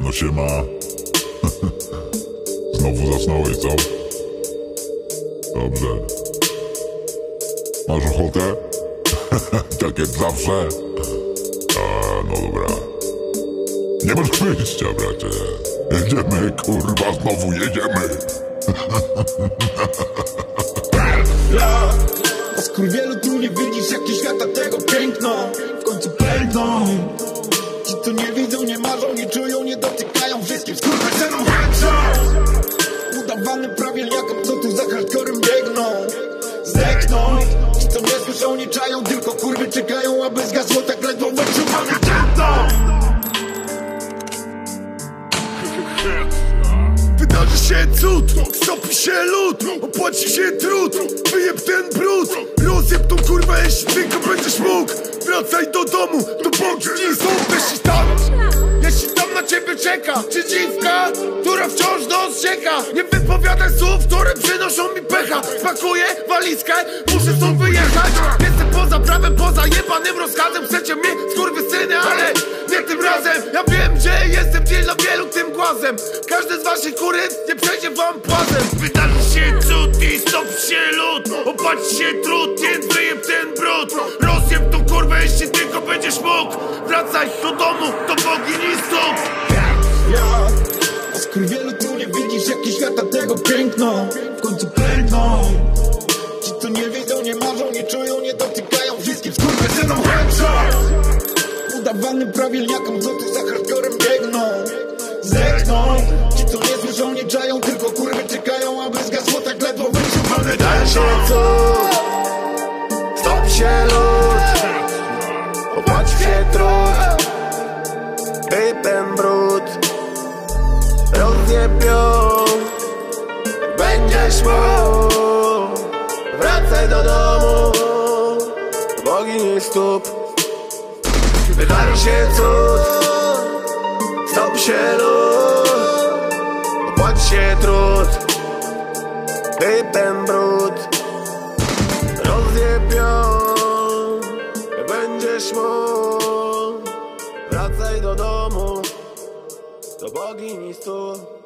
No siema. Znowu zasnąłeś, co? Dobrze. Masz ochotę? tak jak zawsze. A, no dobra. Nie masz wyjścia, bracie. Jedziemy, kurwa, znowu jedziemy. Ja, a skurwielu tu nie widzisz jak świata tego piękno Prawilniakom, co tu za hardcorem biegną. Zdechną Ci co nie słyszą, nie czają, tylko kurwy czekają Aby zgasło tak ledwo wyczuwany tętno Wydarzy się cud, stopi się lód Opłaci się trud, wyjeb ten brud. Rozjeb tą kurwę, jeśli tylko będziesz mógł. Wracaj do domu, do bąki są Jeśli tam, czeka Czy dziwka, która wciąż nos czeka Nie wypowiadaj słów, które przynoszą mi pecha. Spakuję walizkę, muszę stąd wyjechać. Jestem poza prawem, poza jebanym rozkazem. Chcecie mnie, skurwysyny, ale nie tym razem. Ja wiem, że jestem dzień dla wielu tym głazem. Każdy z waszych kuryt nie przejdzie wam płazem. Wydarzy się cud i stop się lód Opłaci się trud, więc wyjeb ten brud. Rozjeb tą kurwę, jeśli tylko będziesz mógł. Wracaj do domu, a skurwielu tu nie widzisz jak świata tego piękno W końcu pękną. Ci co nie widzą, nie marzą, nie czują, nie dotykają. Wszystkim skurwysynom headshot Udawanym prawilniakom, co tu za hardcorem biegną. Zdechną Ci co nie słyszą, nie Będziesz mógł Wracaj do domu. Do bogini stóp. Wydarzy się cud. Stop się lód Opłać się trud. Hypem brud. Rozjebią. Będziesz mógł Wracaj do domu. Do bogini stóp